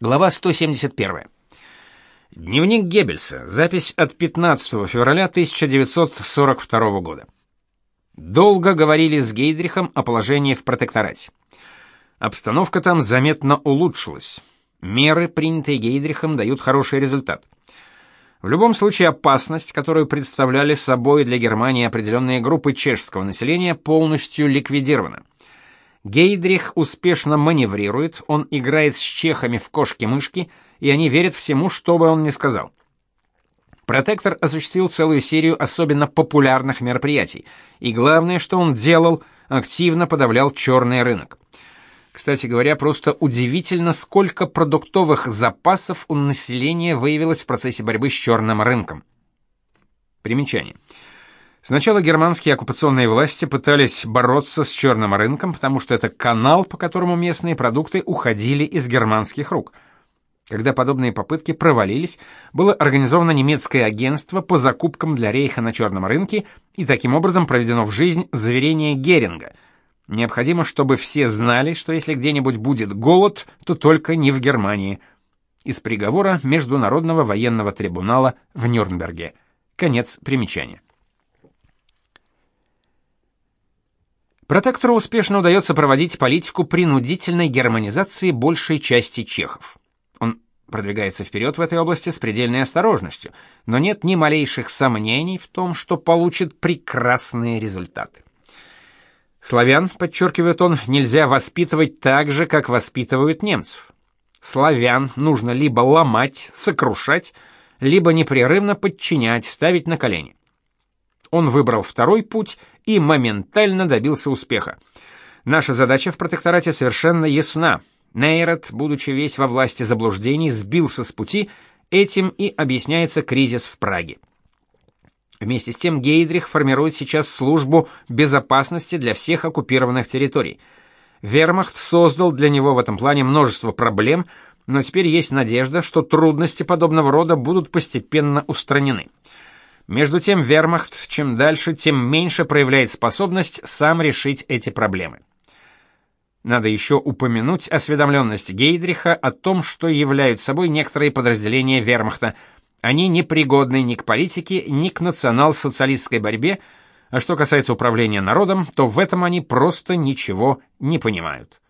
Глава 171. Дневник Геббельса. Запись от 15 февраля 1942 года. Долго говорили с Гейдрихом о положении в протекторате. Обстановка там заметно улучшилась. Меры, принятые Гейдрихом, дают хороший результат. В любом случае опасность, которую представляли собой для Германии определенные группы чешского населения, полностью ликвидирована. Гейдрих успешно маневрирует, он играет с чехами в кошки-мышки, и они верят всему, что бы он ни сказал. Протектор осуществил целую серию особенно популярных мероприятий, и главное, что он делал, активно подавлял черный рынок. Кстати говоря, просто удивительно, сколько продуктовых запасов у населения выявилось в процессе борьбы с черным рынком. Примечание. Сначала германские оккупационные власти пытались бороться с черным рынком, потому что это канал, по которому местные продукты уходили из германских рук. Когда подобные попытки провалились, было организовано немецкое агентство по закупкам для рейха на черном рынке, и таким образом проведено в жизнь заверение Геринга. Необходимо, чтобы все знали, что если где-нибудь будет голод, то только не в Германии. Из приговора Международного военного трибунала в Нюрнберге. Конец примечания. Протектору успешно удается проводить политику принудительной германизации большей части чехов. Он продвигается вперед в этой области с предельной осторожностью, но нет ни малейших сомнений в том, что получит прекрасные результаты. Славян, подчеркивает он, нельзя воспитывать так же, как воспитывают немцев. Славян нужно либо ломать, сокрушать, либо непрерывно подчинять, ставить на колени. Он выбрал второй путь и моментально добился успеха. Наша задача в протекторате совершенно ясна. Нейрот, будучи весь во власти заблуждений, сбился с пути, этим и объясняется кризис в Праге. Вместе с тем Гейдрих формирует сейчас службу безопасности для всех оккупированных территорий. Вермахт создал для него в этом плане множество проблем, но теперь есть надежда, что трудности подобного рода будут постепенно устранены. Между тем Вермахт чем дальше, тем меньше проявляет способность сам решить эти проблемы. Надо еще упомянуть осведомленность Гейдриха о том, что являются собой некоторые подразделения Вермахта. Они непригодны ни к политике, ни к национал-социалистской борьбе, а что касается управления народом, то в этом они просто ничего не понимают.